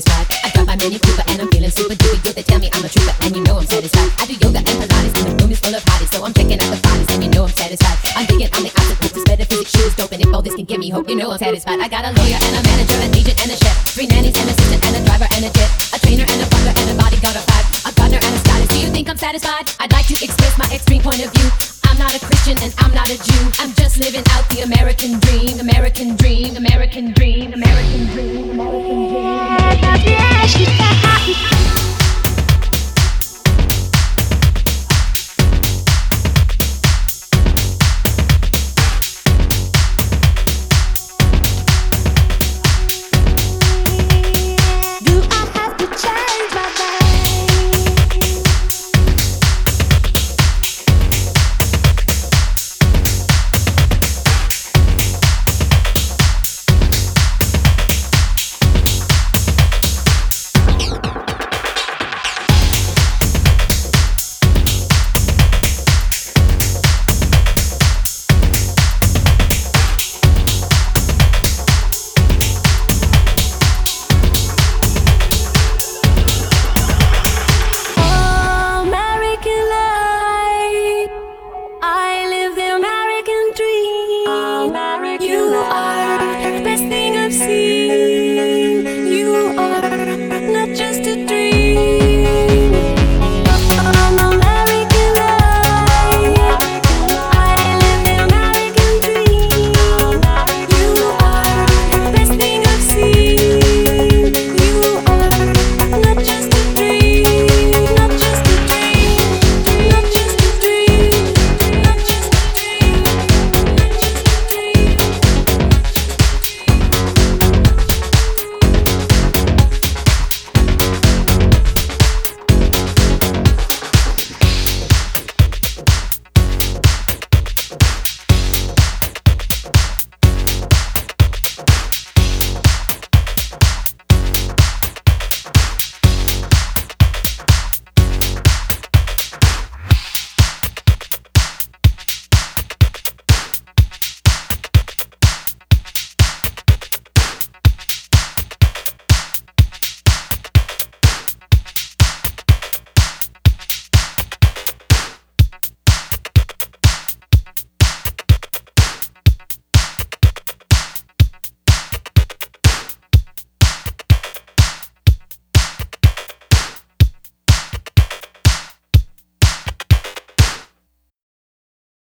satisfied. I got my Mini Cooper, and I'm feeling super duper good. They tell me I'm a trooper, and you know I'm satisfied. I do yoga and Pilates, and the room is full of hotties, so I'm checking out the bodies, and you know I'm satisfied. I'm digging on the this metaphysics shit is dope, and if all this can give me hope, you know I'm satisfied. I got a lawyer and a manager, an agent and a chef, three nannies and assistant and a driver and a jet, a trainer and a butler and a bodyguard of five, a gardener and a stylist. Do you think I'm satisfied? I'd like to express my extreme point of view. I'm not a Christian and I'm not a Jew. I'm living out the American dream, American dream, American dream, American dream, American dream. American dream.